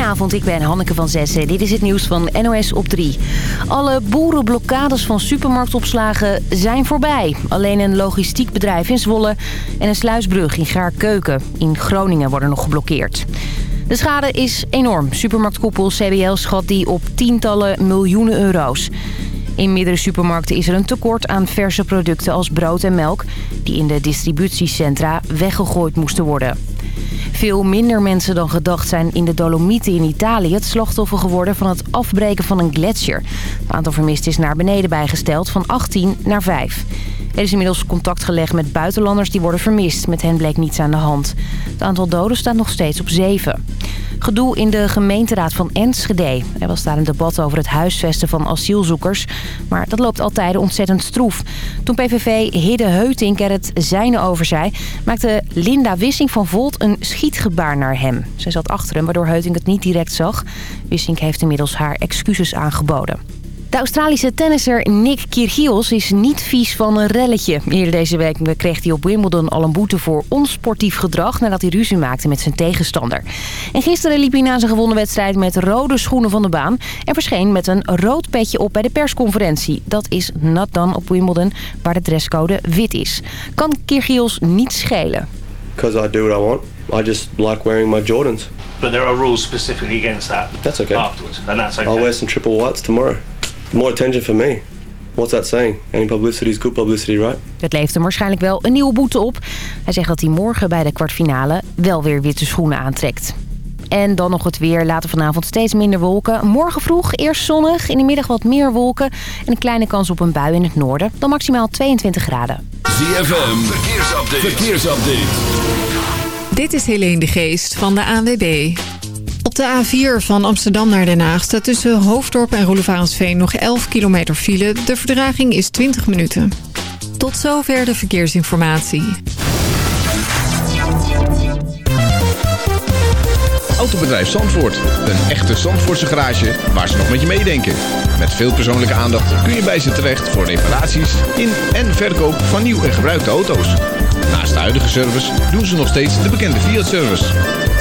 Goedenavond, ik ben Hanneke van Zessen. Dit is het nieuws van NOS op 3. Alle boerenblokkades van supermarktopslagen zijn voorbij. Alleen een logistiek bedrijf in Zwolle en een sluisbrug in Gaarkeuken in Groningen worden nog geblokkeerd. De schade is enorm. Supermarktkoepel CBL schat die op tientallen miljoenen euro's. In meerdere supermarkten is er een tekort aan verse producten als brood en melk... die in de distributiecentra weggegooid moesten worden. Veel minder mensen dan gedacht zijn in de Dolomieten in Italië... het slachtoffer geworden van het afbreken van een gletsjer. Het aantal vermisten is naar beneden bijgesteld van 18 naar 5. Er is inmiddels contact gelegd met buitenlanders die worden vermist. Met hen bleek niets aan de hand. Het aantal doden staat nog steeds op 7. Gedoe in de gemeenteraad van Enschede. Er was daar een debat over het huisvesten van asielzoekers. Maar dat loopt altijd ontzettend stroef. Toen PVV Hidde Heutink er het zijne over zei... maakte Linda Wissing van Volt een schietgebaar naar hem. Zij zat achter hem, waardoor Heutink het niet direct zag. Wissing heeft inmiddels haar excuses aangeboden. De Australische tennisser Nick Kyrgios is niet vies van een relletje. Eerder deze week kreeg hij op Wimbledon al een boete voor onsportief gedrag... nadat hij ruzie maakte met zijn tegenstander. En gisteren liep hij na zijn gewonnen wedstrijd met rode schoenen van de baan... en verscheen met een rood petje op bij de persconferentie. Dat is nat dan op Wimbledon, waar de dresscode wit is. Kan Kyrgios niet schelen. Because I do what I want. I just like wearing my Jordans. But there are rules specifically against that. That's okay. Afterwards, and that's okay. I'll wear some triple whites tomorrow. More attention for me. What's that saying? Any publicity is good publicity, right? Het levert hem waarschijnlijk wel een nieuwe boete op. Hij zegt dat hij morgen bij de kwartfinale wel weer witte schoenen aantrekt. En dan nog het weer. Later vanavond steeds minder wolken. Morgen vroeg eerst zonnig. In de middag wat meer wolken. En een kleine kans op een bui in het noorden. Dan maximaal 22 graden. ZFM. Verkeersupdate. Verkeersupdate. Dit is Helene de Geest van de ANWB. Op de A4 van Amsterdam naar Den Haag staat tussen Hoofddorp en Roelevarensveen nog 11 kilometer file. De verdraging is 20 minuten. Tot zover de verkeersinformatie. Autobedrijf Zandvoort. Een echte Zandvoortse garage waar ze nog met je meedenken. Met veel persoonlijke aandacht kun je bij ze terecht voor reparaties in en verkoop van nieuw en gebruikte auto's. Naast de huidige service doen ze nog steeds de bekende Fiat-service.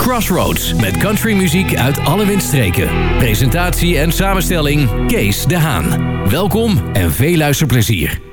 Crossroads met countrymuziek uit alle windstreken. Presentatie en samenstelling Kees de Haan. Welkom en veel luisterplezier.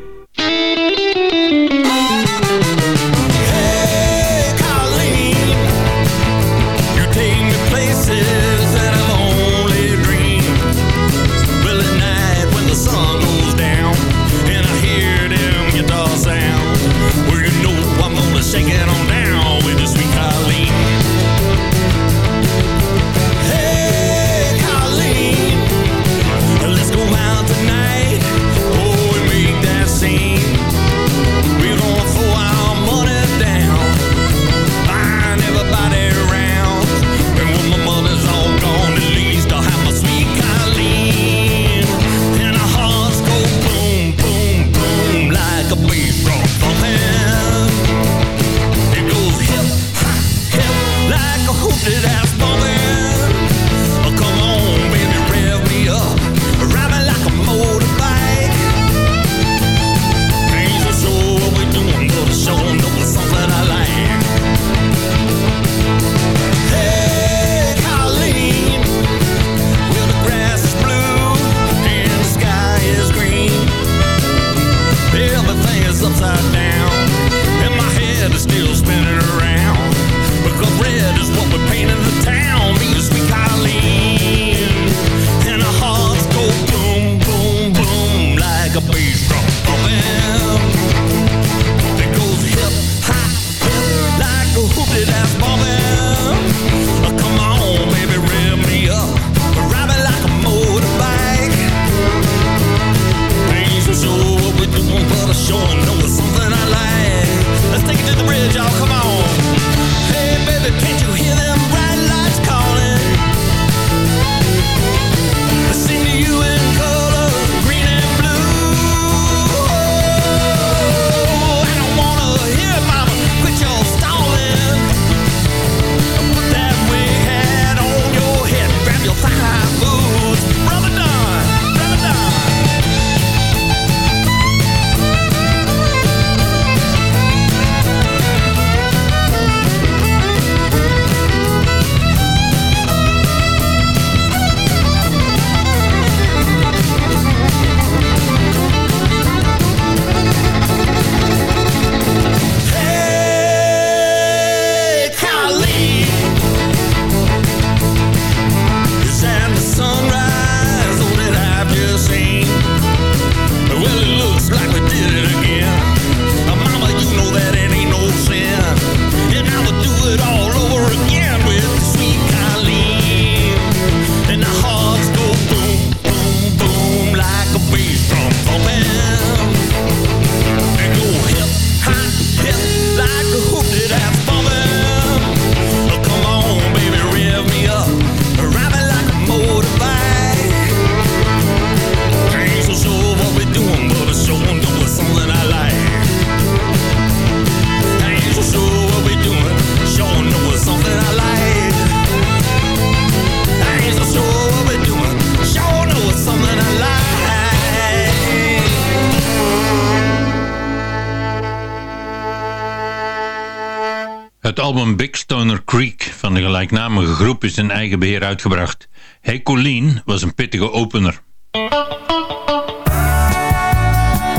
gelijknamige groep in zijn eigen beheer uitgebracht. Hey Colleen was een pittige opener.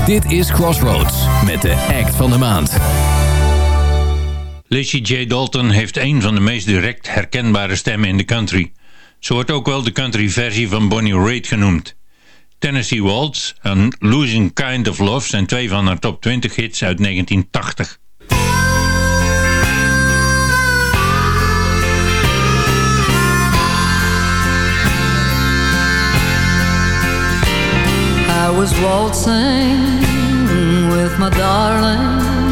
Dit is Crossroads met de act van de maand. Lizzie J. Dalton heeft een van de meest direct herkenbare stemmen in de country. Ze wordt ook wel de country versie van Bonnie Raitt genoemd. Tennessee Waltz en Losing Kind of Love zijn twee van haar top 20 hits uit 1980. was waltzing with my darling.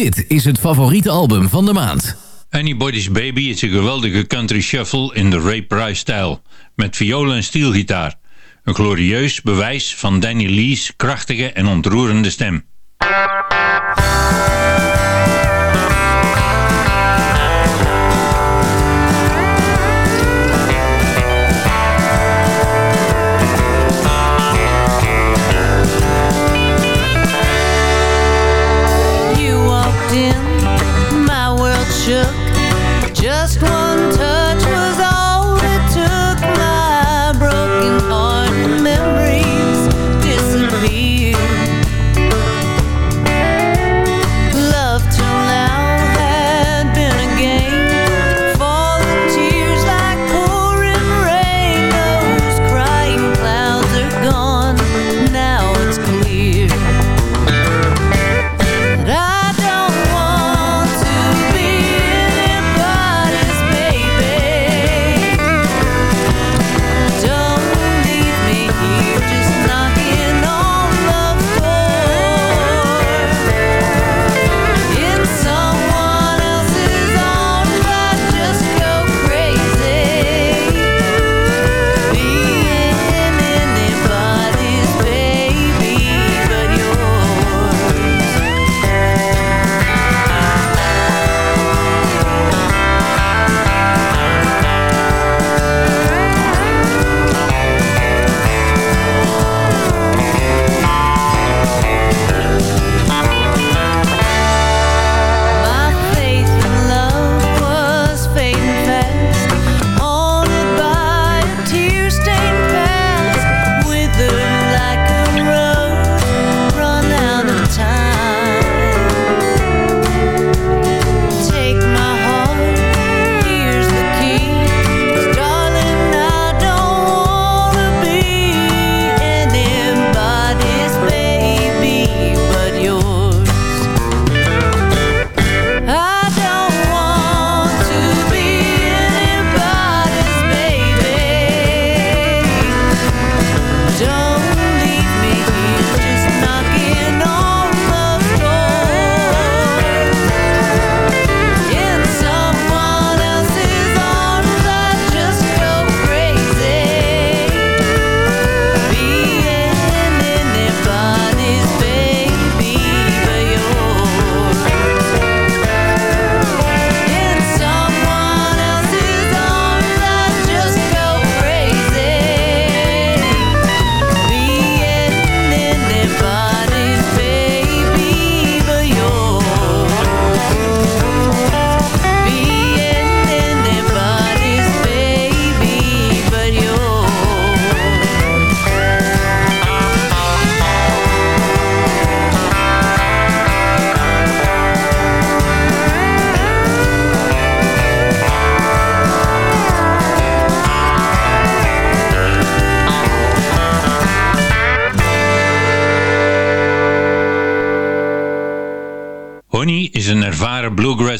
Dit is het favoriete album van de maand. Anybody's Baby is een geweldige country shuffle in de Ray Price-stijl. Met violen en steelgitaar. Een glorieus bewijs van Danny Lee's krachtige en ontroerende stem.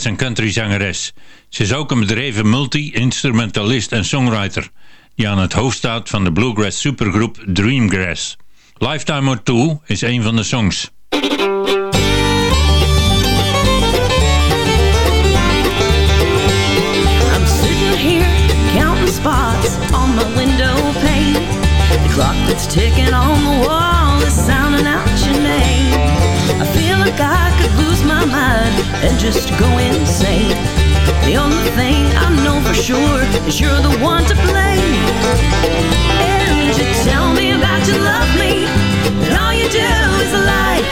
is een countryzangeres. Ze is ook een bedreven multi-instrumentalist en songwriter... die aan het hoofd staat van de bluegrass supergroep Dreamgrass. Lifetime O'Toole is een van de songs. I'm sitting here counting spots on my window pane. The clock that's ticking on the wall is sounding out your name. I feel like I could lose my mind and just go insane. The only thing I know for sure is you're the one to blame. And you tell me that you love me, and all you do is lie.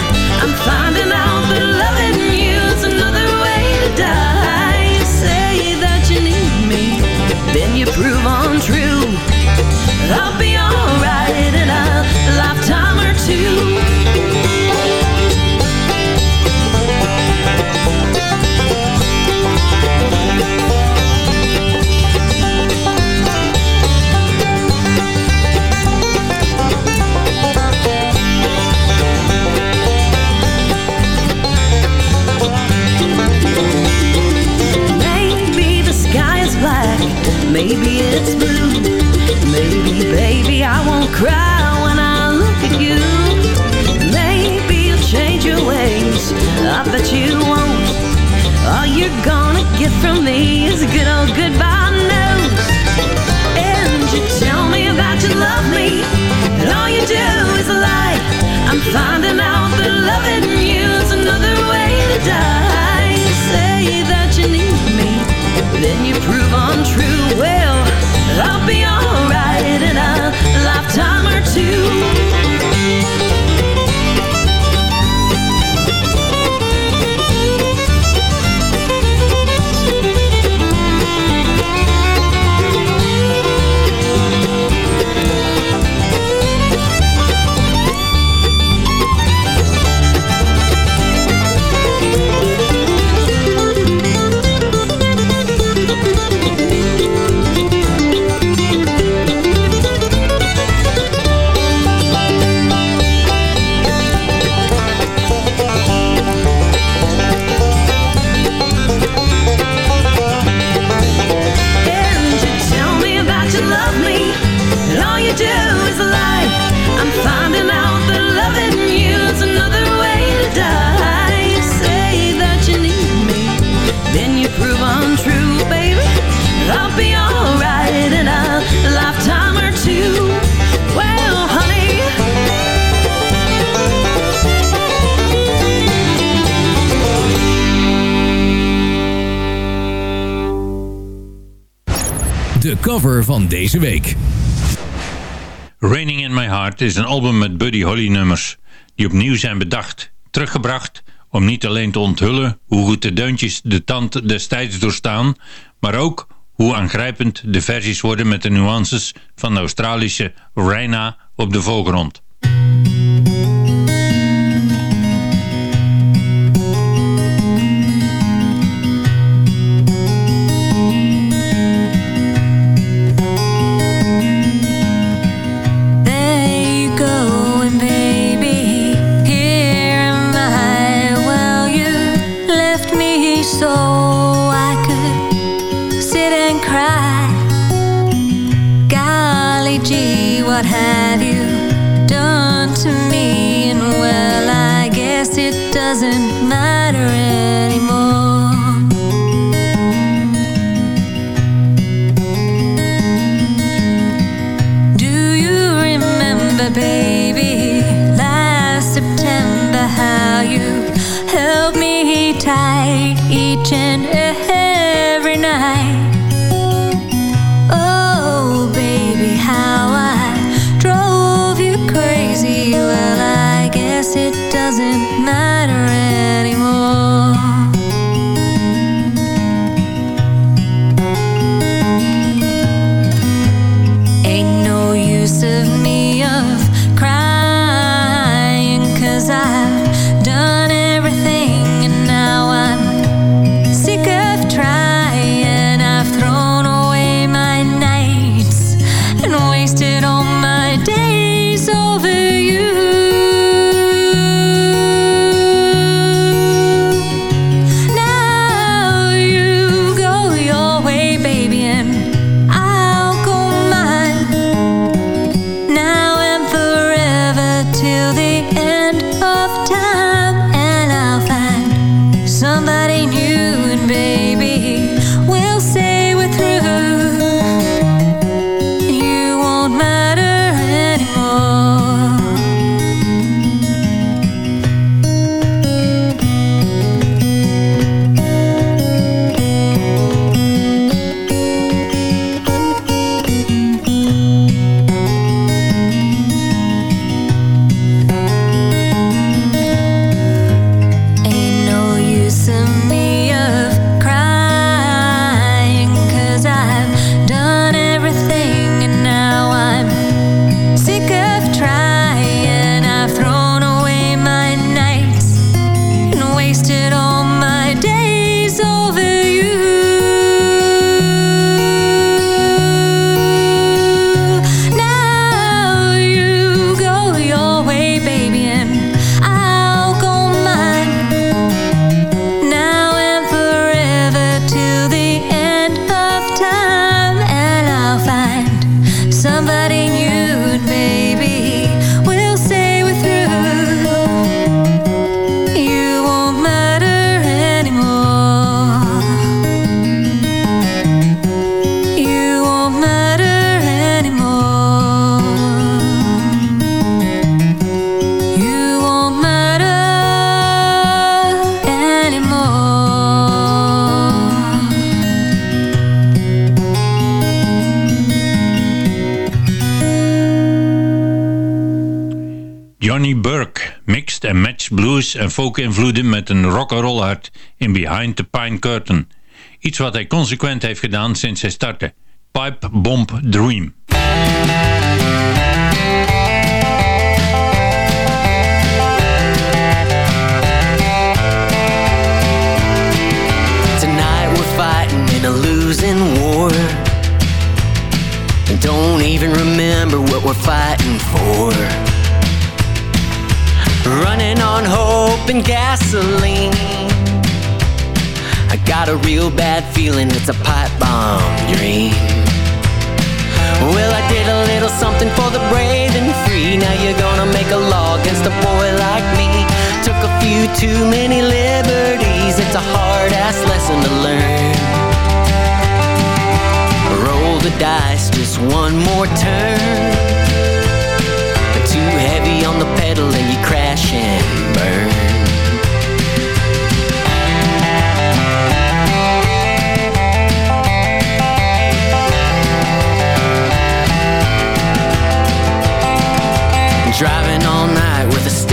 I'm finding out that loving you's another way to die. You say that you need me, then you prove untrue. I'll be maybe it's blue. Maybe, baby, I won't cry when I look at you. Maybe you'll change your ways, I bet you won't. All you're gonna get from me is a good old goodbye note. And you tell me that you love me, and all you do is lie. I'm finding out that loving you is another way to die. You say that you need me, then you prove untrue. Well, I'll be alright in a lifetime or two. Deze week. Raining in My Heart is een album met Buddy Holly nummers die opnieuw zijn bedacht, teruggebracht om niet alleen te onthullen hoe goed de deuntjes de tand destijds doorstaan, maar ook hoe aangrijpend de versies worden met de nuances van de Australische Raina op de voorgrond. Doesn't matter en folk invloeden met een rock'n'roll hart in Behind the Pine Curtain. Iets wat hij consequent heeft gedaan sinds hij startte. Pipe Bomb Dream. Tonight we're fighting in a losing war. And don't even remember what we're fighting for. Running on hope and gasoline. I got a real bad feeling it's a pipe bomb dream. Well, I did a little something for the brave and free. Now you're gonna make a law against a boy like me. Took a few too many liberties. It's a hard ass lesson to learn. Roll the dice, just one more turn.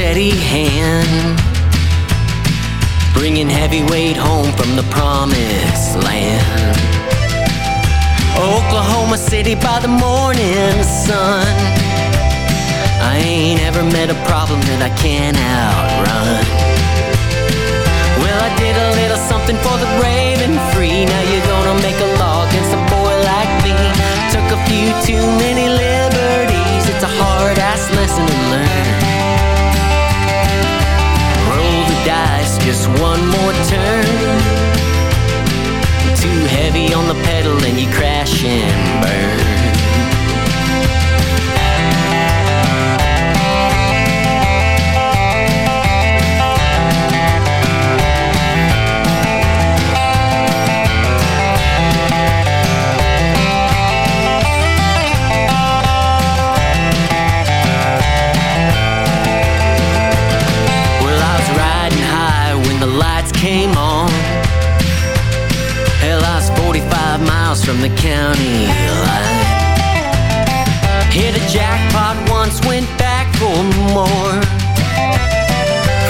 Steady hand. Bringing heavyweight home from the promised land. Oklahoma City by the morning sun. I ain't ever met a problem that I can't outrun. Well, I did a little something for the brave and free. Now you're gonna make a law against a boy like me. Took a few too many liberties. It's a hard ass lesson to learn. Just one more turn. Too heavy on the pedal and you crash and burn. The county line. Hit a jackpot once, went back for more.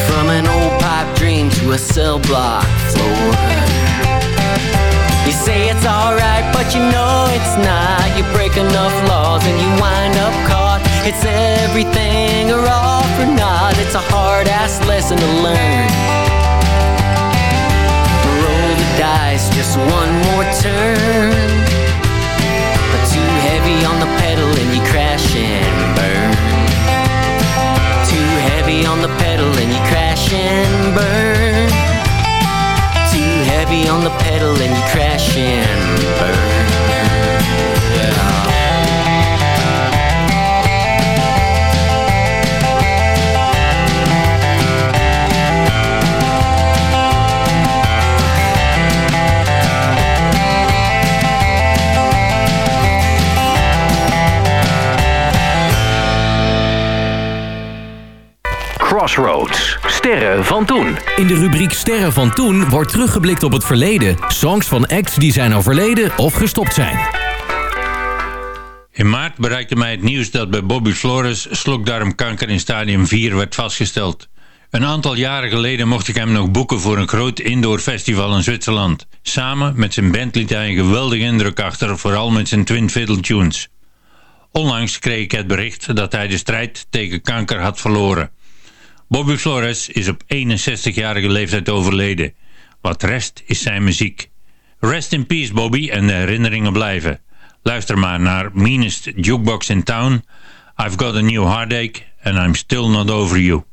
From an old pipe dream to a cell block floor. You say it's alright, but you know it's not. You break enough laws and you wind up caught. It's everything or all for naught. It's a hard ass lesson to learn. Dice, just one more turn. But too heavy on the pedal and you crash and burn. Too heavy on the pedal and you crash and burn. Too heavy on the pedal and you crash and burn. Crossroads. Sterren van toen. In de rubriek Sterren van toen wordt teruggeblikt op het verleden. Songs van acts die zijn overleden of gestopt zijn. In maart bereikte mij het nieuws dat bij Bobby Flores slokdarmkanker in stadium 4 werd vastgesteld. Een aantal jaren geleden mocht ik hem nog boeken voor een groot indoor festival in Zwitserland. Samen met zijn band liet hij een geweldige indruk achter, vooral met zijn twin fiddle tunes. Onlangs kreeg ik het bericht dat hij de strijd tegen kanker had verloren. Bobby Flores is op 61-jarige leeftijd overleden. Wat rest is zijn muziek. Rest in peace Bobby en de herinneringen blijven. Luister maar naar Meanest Jukebox in Town, I've Got a New Heartache and I'm Still Not Over You.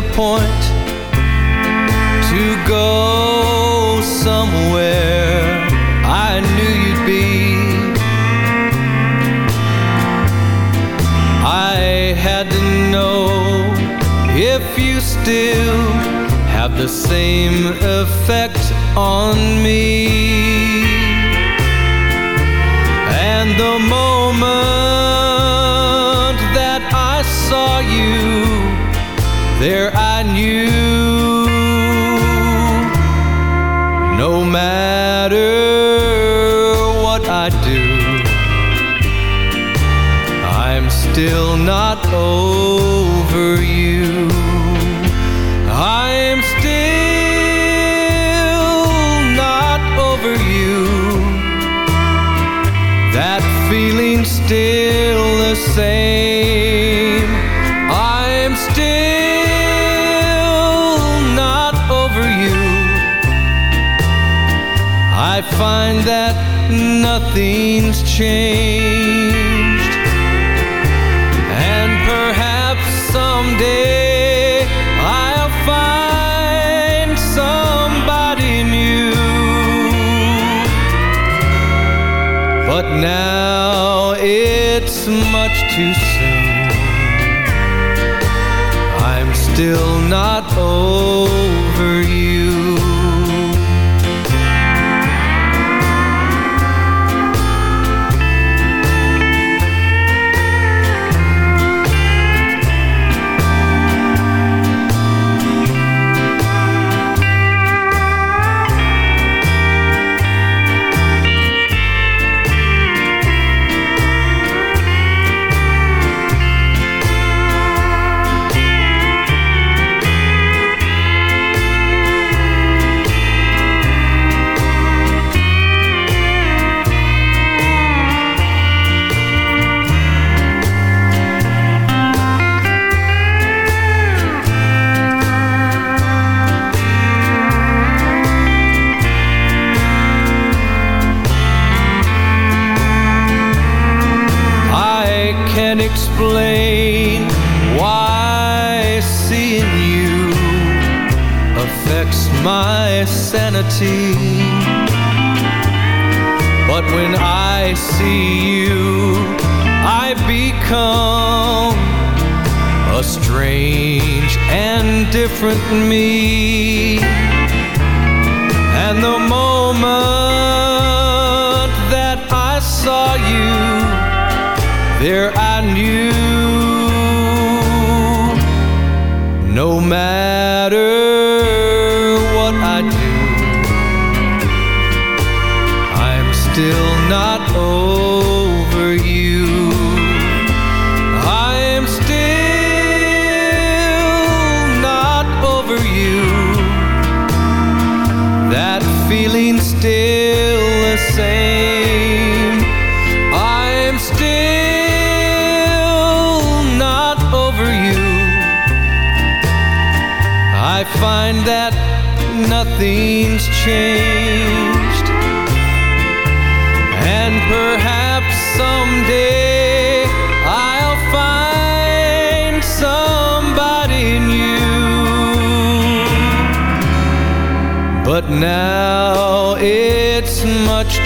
a point to go somewhere I knew you'd be. I had to know if you still have the same effect on me. nothing's changed But when I see you, I become a strange and different me. And the more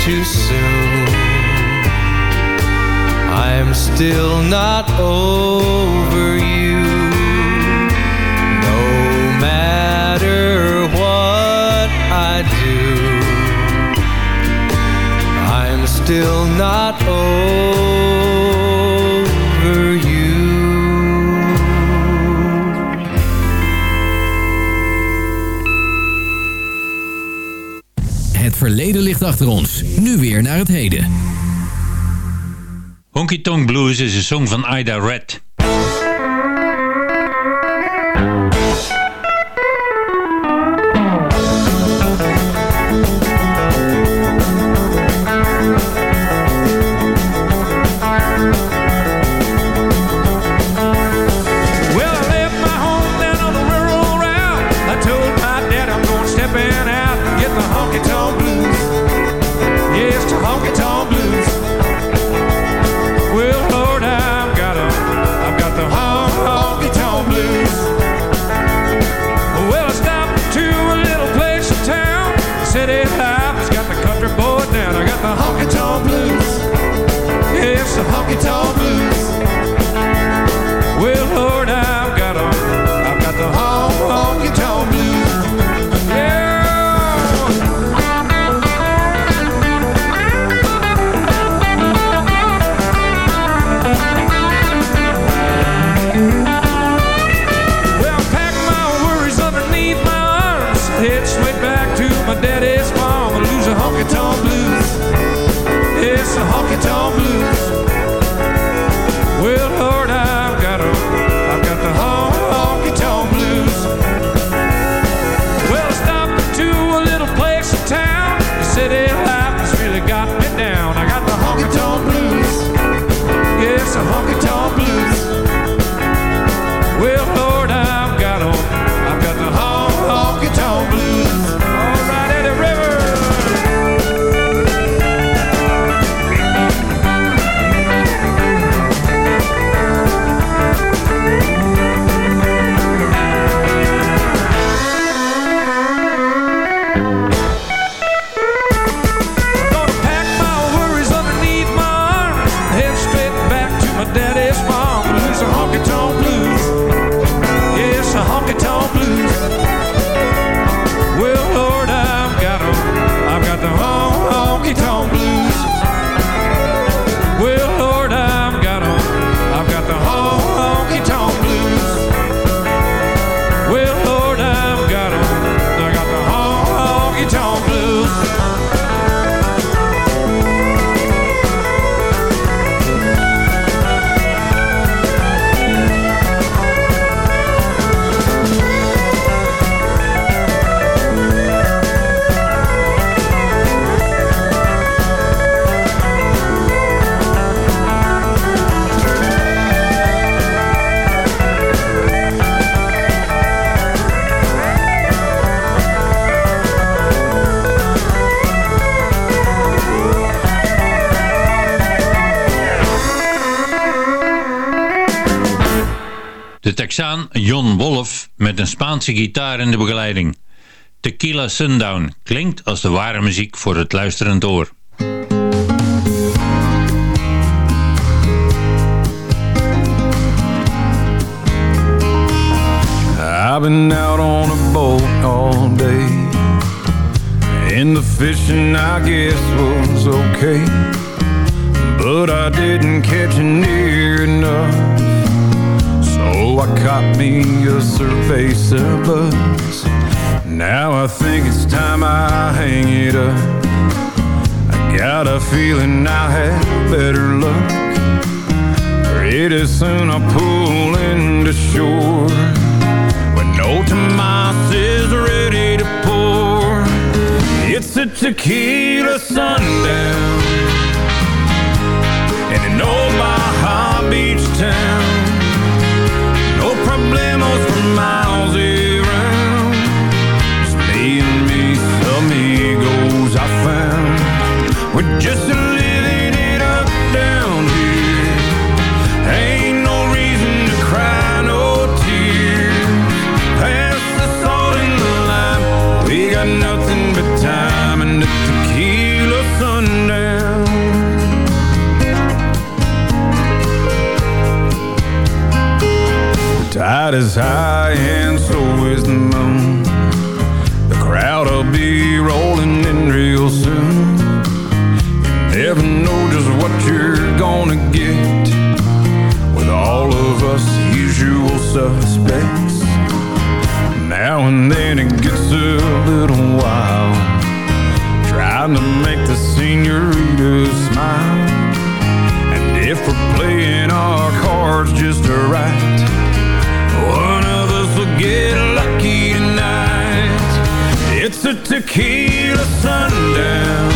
too soon. I'm still achter ons. Nu weer naar het heden. Honky Tonk Blues is een song van Ida Red. Jon Wolf met een Spaanse gitaar in de begeleiding. Tequila Sundown klinkt als de ware muziek voor het luisterend oor. I've been out on a boat all day And the fishing I guess was okay But I didn't catch it near I caught me a cerveza buzz Now I think it's time I hang it up. I got a feeling I'll have better luck. Pretty soon I'll pull into shore. When no Tomas is ready to pour. It's a tequila sundown In an old Baja Beach town We're just living it up down here. Ain't no reason to cry no tears. Pass the salt and the lime. We got nothing but time and the tequila sundown. Tide is high suspects Now and then it gets a little wild. Trying to make the senoritas smile. And if we're playing our cards just right One of us will get lucky tonight. It's a tequila sundown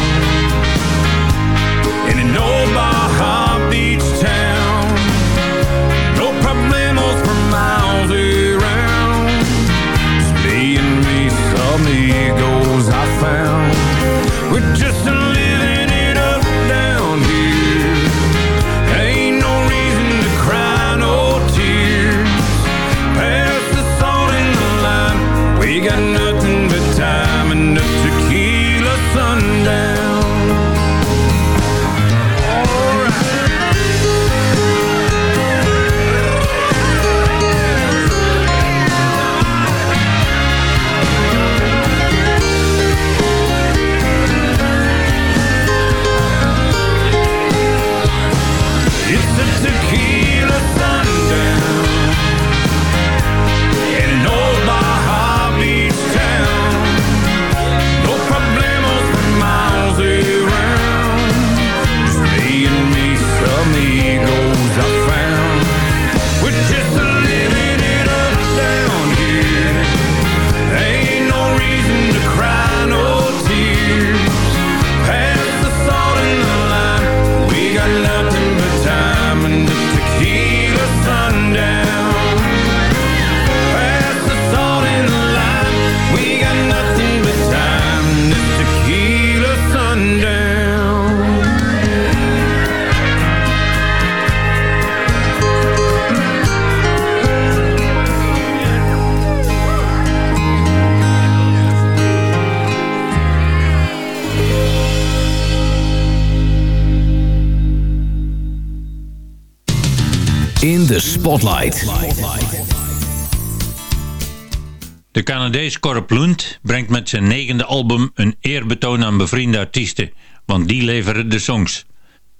de Canadees Corp Lund brengt met zijn negende album een eerbetoon aan bevriende artiesten, want die leveren de songs.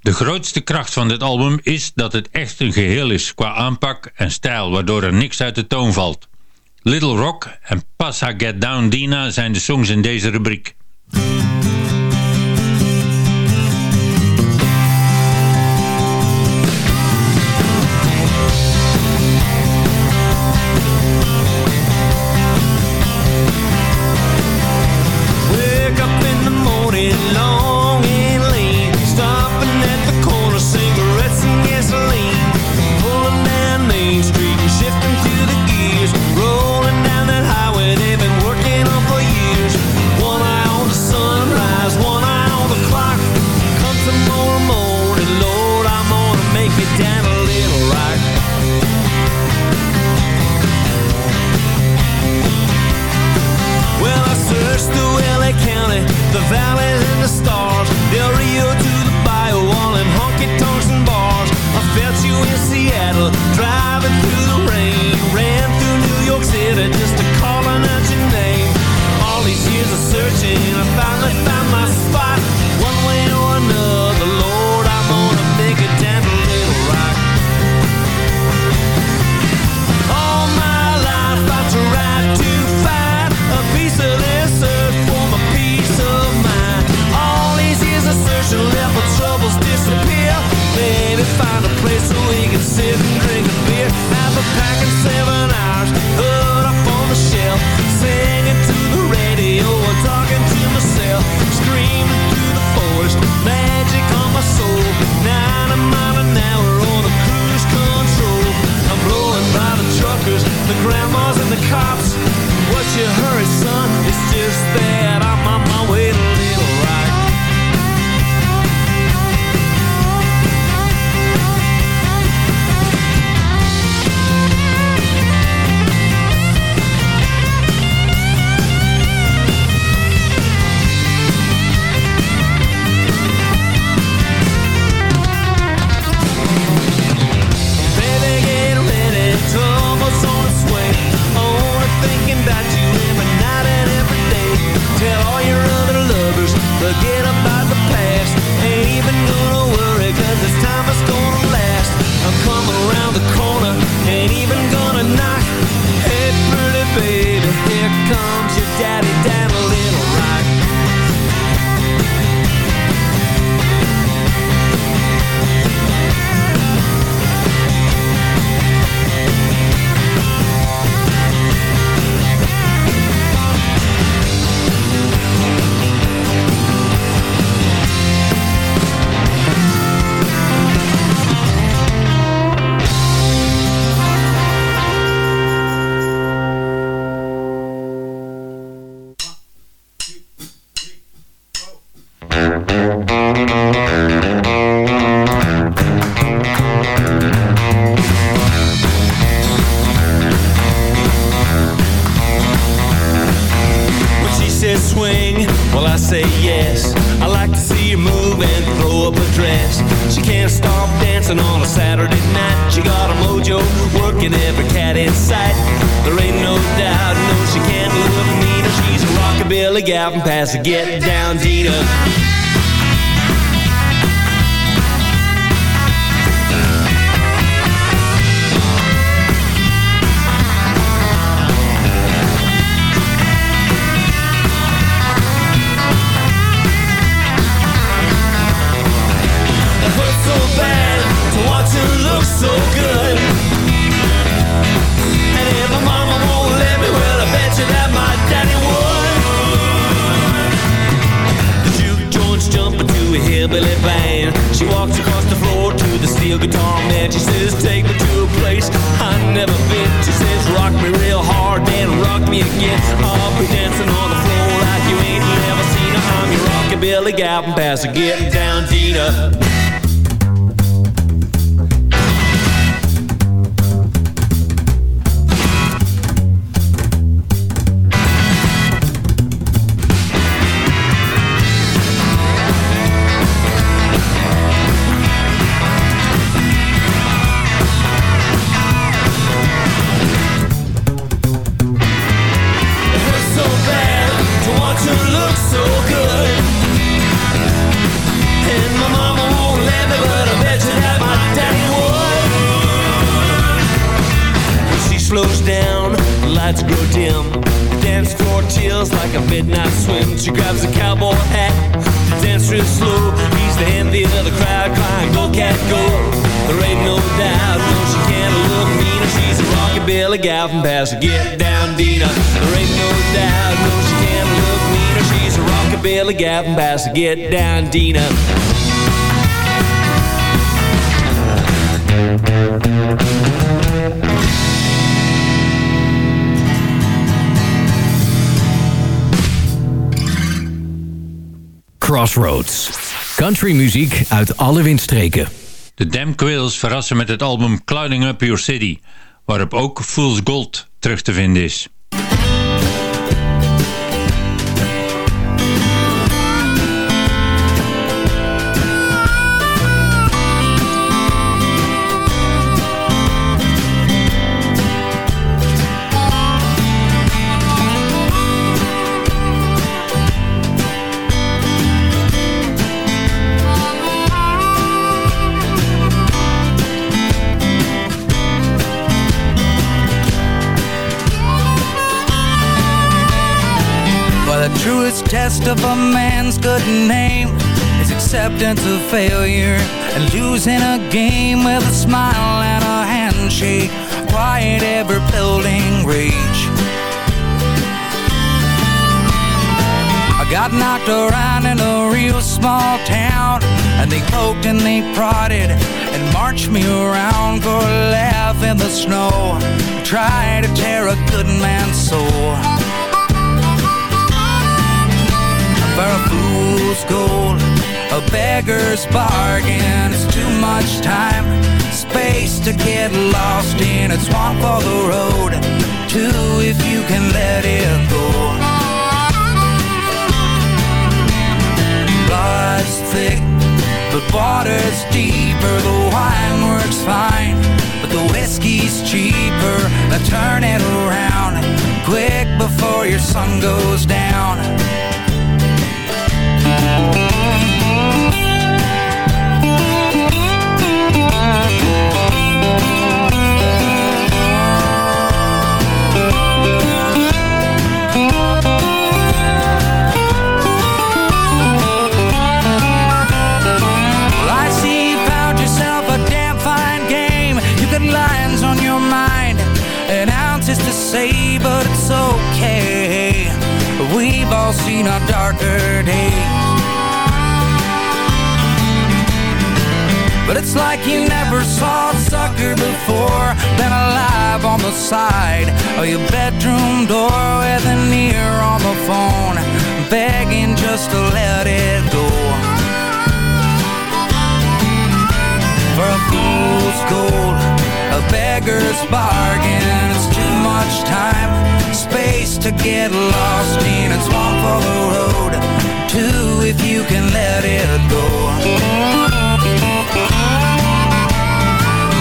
De grootste kracht van dit album is dat het echt een geheel is qua aanpak en stijl, waardoor er niks uit de toon valt. Little Rock en Passa Get Down Dina zijn de songs in deze rubriek. From Get She walks across the floor to the steel guitar man. She says, Take me to a place I've never been. She says, Rock me real hard, then rock me again. I'll be dancing on the floor like you ain't never seen her. I'm your rockabilly gal from Pasadena. Down, Dina. Get down, Dina. Crossroads. Countrymuziek uit alle windstreken. De Damn Quills verrassen met het album Clouding Up Your City, waarop ook Fool's Gold terug te vinden is. Test of a man's good name is acceptance of failure and losing a game with a smile and a handshake. Quiet ever building rage. I got knocked around in a real small town, and they poked and they prodded and marched me around for a laugh in the snow. try to tear a good man's soul. For a fool's gold, a beggar's bargain. It's too much time, space to get lost in. It's one for the road, two if you can let it go. Blood's thick, but water's deeper. The wine works fine, but the whiskey's cheaper. Now turn it around, quick before your sun goes down. Say, but it's okay. We've all seen our darker days. But it's like you never saw a sucker before Been alive on the side of your bedroom door With an ear on the phone Begging just to let it go For a fool's gold A beggar's bargain much time Space to get lost in It's one for the road Two if you can let it go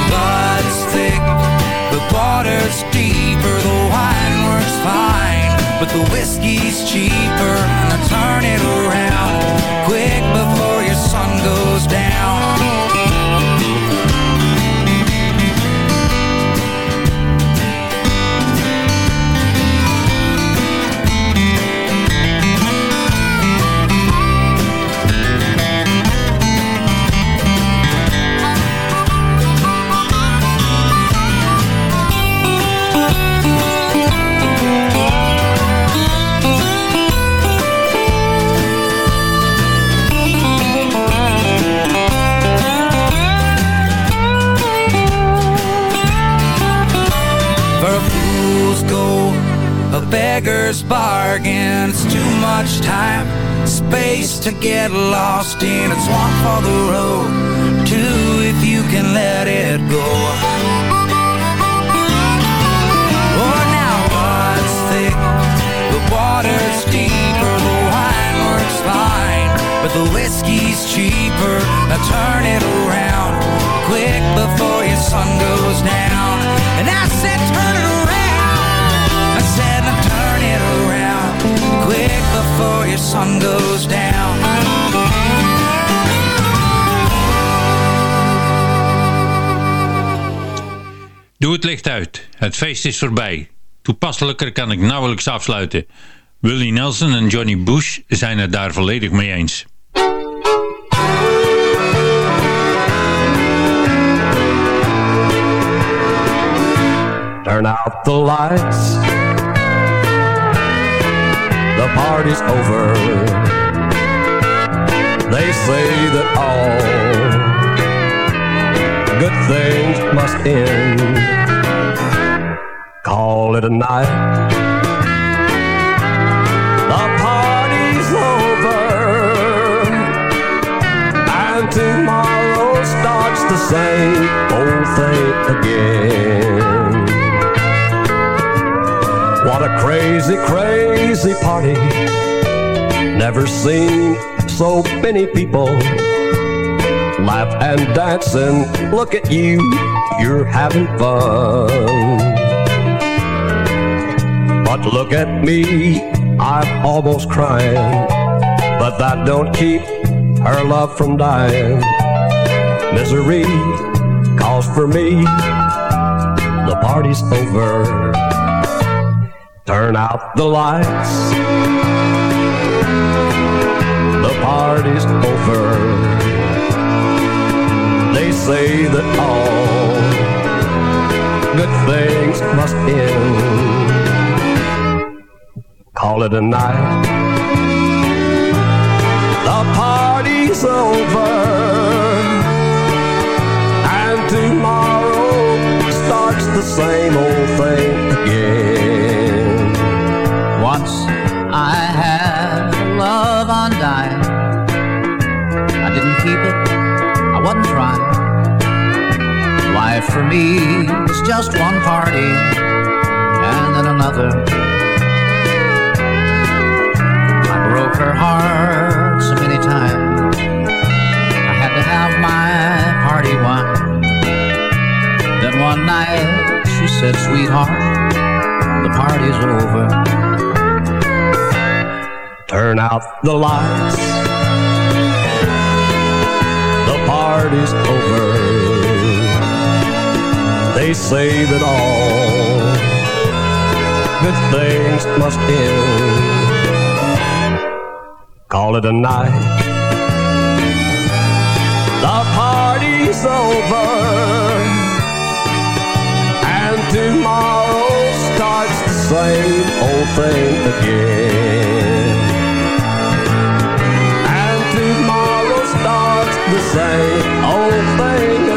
Blood's thick, the water's deeper, the wine works fine, but the whiskey's cheaper. And I turn it around beggar's bargain. It's too much time, space to get lost in. It's one for the road, two if you can let it go. Oh, now what's thick? The water's deeper, the wine works fine, but the whiskey's cheaper. Now turn it around, quick before your sun goes down. And I said, turn it around. Before your sun goes down. Doe het licht uit. Het feest is voorbij. Toepasselijker kan ik nauwelijks afsluiten. Willie Nelson en Johnny Bush zijn het daar volledig mee eens. Turn out the lights. The party's over. They say that all good things must end. Call it a night. The party's over. And tomorrow starts the same old thing again. Crazy, crazy party. Never seen so many people laugh and dance and look at you. You're having fun. But look at me, I'm almost crying. But that don't keep her love from dying. Misery calls for me. The party's over. Turn out the lights. The party's over. They say that all good things must end. Call it a night. The party's over. And tomorrow starts the same old thing again. I had love undying. I didn't keep it, I wasn't trying. Life for me was just one party and then another. I broke her heart so many times. I had to have my party wine. Then one night she said, Sweetheart, the party's over. Turn out the lights. The party's over. They say that all good things must end. Call it a night. The party's over. And tomorrow starts the same old thing again. The same old thing